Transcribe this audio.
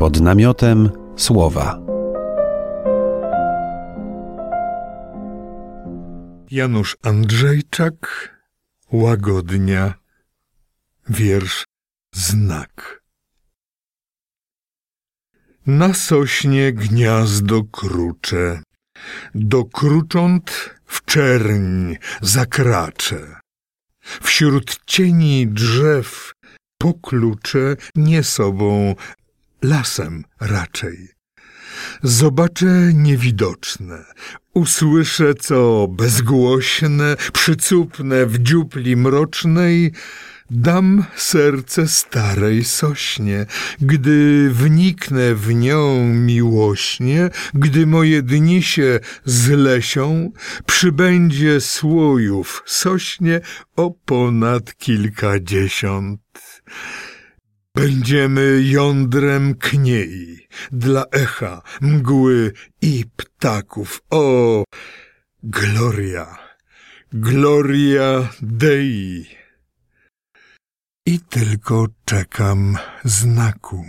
Pod namiotem słowa. Janusz Andrzejczak, Łagodnia, wiersz Znak. Na sośnie gniazdo krucze, do krucząt w czerń zakraczę. Wśród cieni drzew pokluczę nie sobą, lasem raczej. Zobaczę niewidoczne, usłyszę co bezgłośne, przycupne w dziupli mrocznej, dam serce starej sośnie, gdy wniknę w nią miłośnie, gdy moje dni się zlesią, przybędzie słojów sośnie o ponad kilkadziesiąt. Będziemy jądrem kniei dla echa, mgły i ptaków. O, gloria, gloria Dei. I tylko czekam znaku.